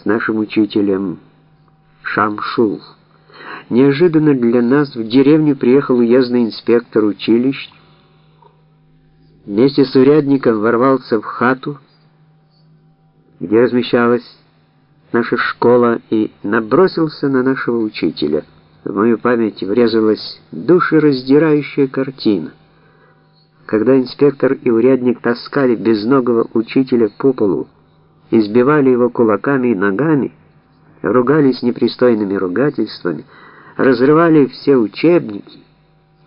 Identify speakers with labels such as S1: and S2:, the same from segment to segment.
S1: с нашим учителем Шамшул. Неожиданно для нас в деревню приехал уездный инспектор училищ. Вместе с урядником ворвался в хату, где размещалась наша школа, и набросился на нашего учителя. В мою память врезалась душераздирающая картина. Когда инспектор и урядник таскали безногого учителя по полу, избивали его кулаками и ногами, ругались непристойными ругательствами, разрывали все учебники,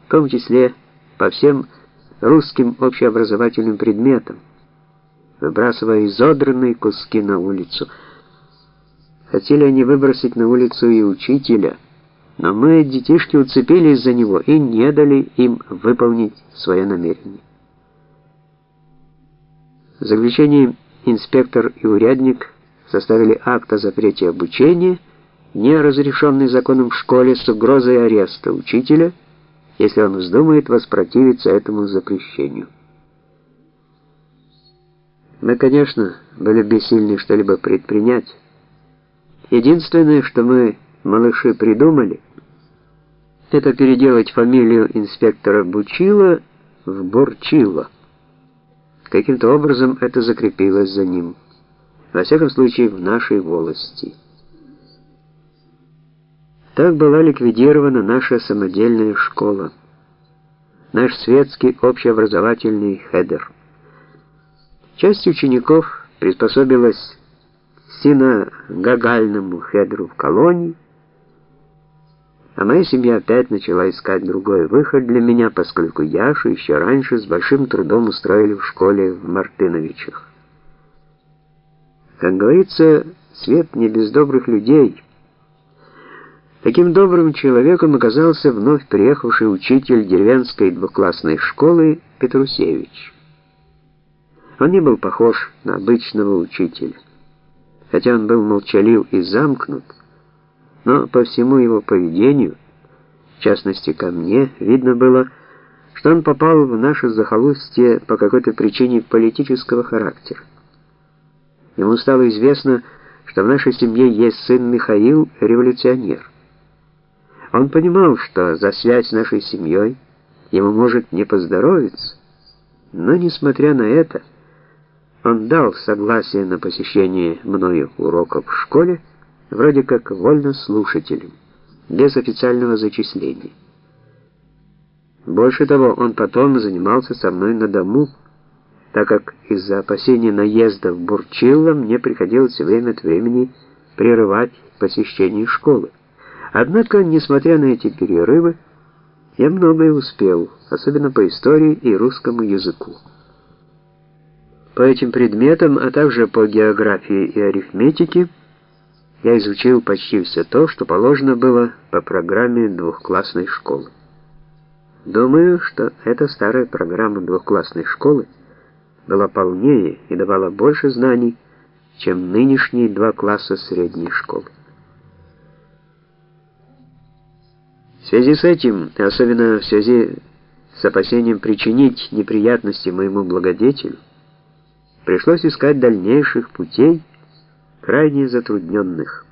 S1: в том числе по всем русским общеобразовательным предметам, выбрасывая изодранные куски на улицу. Хотели они выбросить на улицу и учителя, но мы, детишки, уцепились за него и не дали им выполнить свое намерение. В заключение инспектор и урядник составили акт о запрете обучения, не разрешенный законом в школе с угрозой ареста учителя, если он вздумает воспротивиться этому запрещению. Мы, конечно, были бессильны что-либо предпринять. Единственное, что мы, малыши, придумали, это переделать фамилию инспектора Бучила в Борчила. Каким-то образом это закрепилось за ним. Во всяком случае, в нашей волости. Так была ликвидирована наша самодельная школа, наш светский общеобразовательный хедер. Часть учеников приспособилась к синагогальному хедру в колонии, а моя семья опять начала искать другой выход для меня, поскольку Яшу еще раньше с большим трудом устроили в школе в Мартыновичах. Как говорится, свет не без добрых людей. Таким добрым человеком оказался вновь приехавший учитель деревенской двухклассной школы Петрусевич. Он не был похож на обычного учителя. Хотя он был молчалив и замкнут, но по всему его поведению, в частности ко мне, видно было, что он попал в наше захолустье по какой-то причине политического характера. Ему стало известно, что в нашей семье есть сын Михаил, революционер. Он понимал, что за связь с нашей семьей ему может не поздоровиться, но, несмотря на это, он дал согласие на посещение мною уроков в школе, вроде как вольнослушателем, без официального зачисления. Больше того, он потом занимался со мной на дому, так как из-за опасения наезда в Бурчило мне приходилось время от времени прерывать посещение школы. Однако, несмотря на эти перерывы, я многое успел, особенно по истории и русскому языку. По этим предметам, а также по географии и арифметике, я изучил почти все то, что положено было по программе двухклассной школы. Думаю, что эта старая программа двухклассной школы была полнее и давала больше знаний, чем нынешние два класса средней школы. В связи с этим, особенно в связи с опасением причинить неприятности моему благодетелю, пришлось искать дальнейших путей, крайне затрудненных.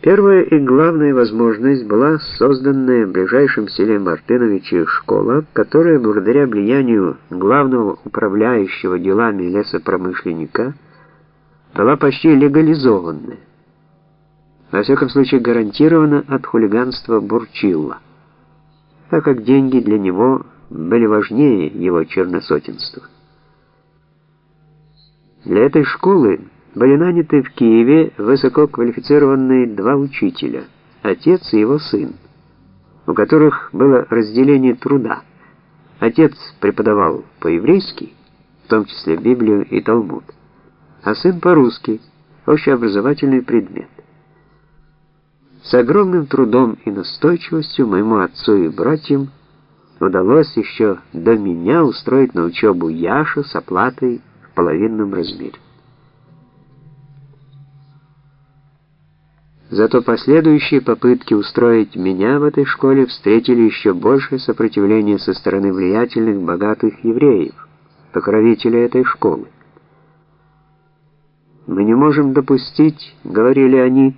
S1: Первая и главная возможность была созданная в ближайшем селе Мартыновичи школа, которая благодаря влиянию главного управляющего делами лесопромышленника была почти легализованная. Во всяком случае гарантирована от хулиганства Бурчилла, так как деньги для него были важнее его черносотенства. Для этой школы были наняты в Киеве высококвалифицированные два учителя, отец и его сын, у которых было разделение труда. Отец преподавал по-еврейски, в том числе Библию и Талмуд, а сын по-русски, общеобразовательный предмет. С огромным трудом и настойчивостью моему отцу и братьям удалось еще до меня устроить на учебу Яшу с оплатой половинном размере. Зато последующие попытки устроить меня в этой школе встретили еще большее сопротивление со стороны влиятельных, богатых евреев, покровителей этой школы. Мы не можем допустить, говорили они,